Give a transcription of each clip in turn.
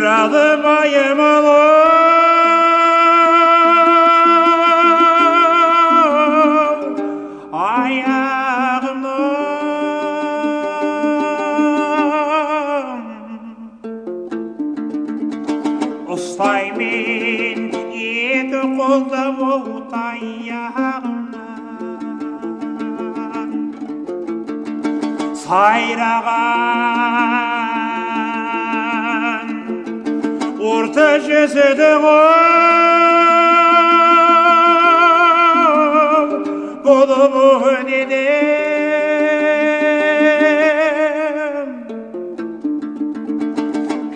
Ай, moje malo ayağımdan қолда orta cesede var. Kolumu önünem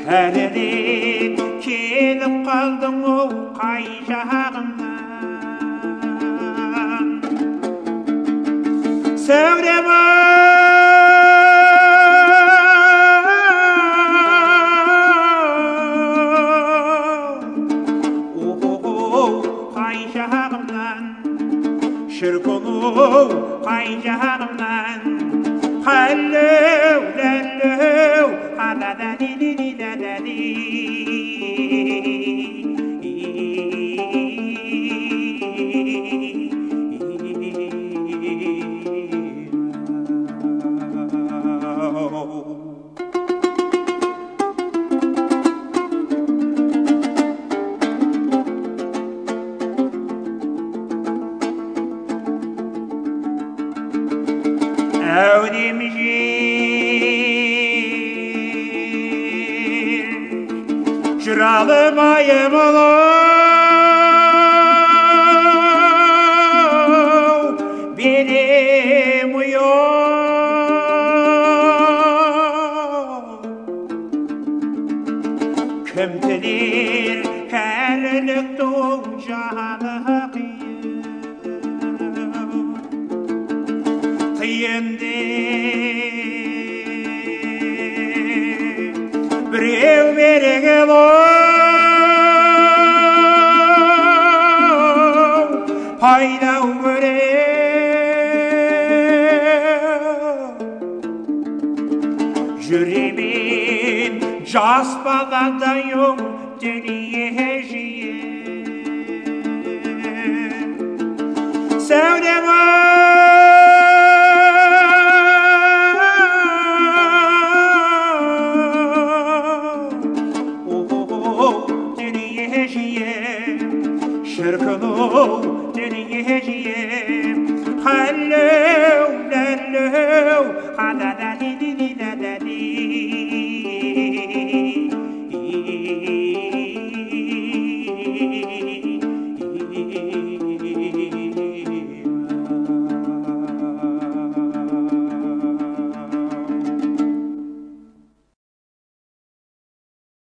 her yerim kelip qaldım o qay jağımdan sevreman canımdan Şirk olur hay canımdan Hallev dellev Ada da di di di da da Oh. Evrimci Şuralı mayemalı Benim uyuyor Kim bilir kərlik doğacağı Kıyındı Birev berege Payda göre Yüreğimin casbalada yok dönüyeceğim Sevdem dönüyeceğim شركنو دنيا هجيم هلو للو عدد دي دي دي دي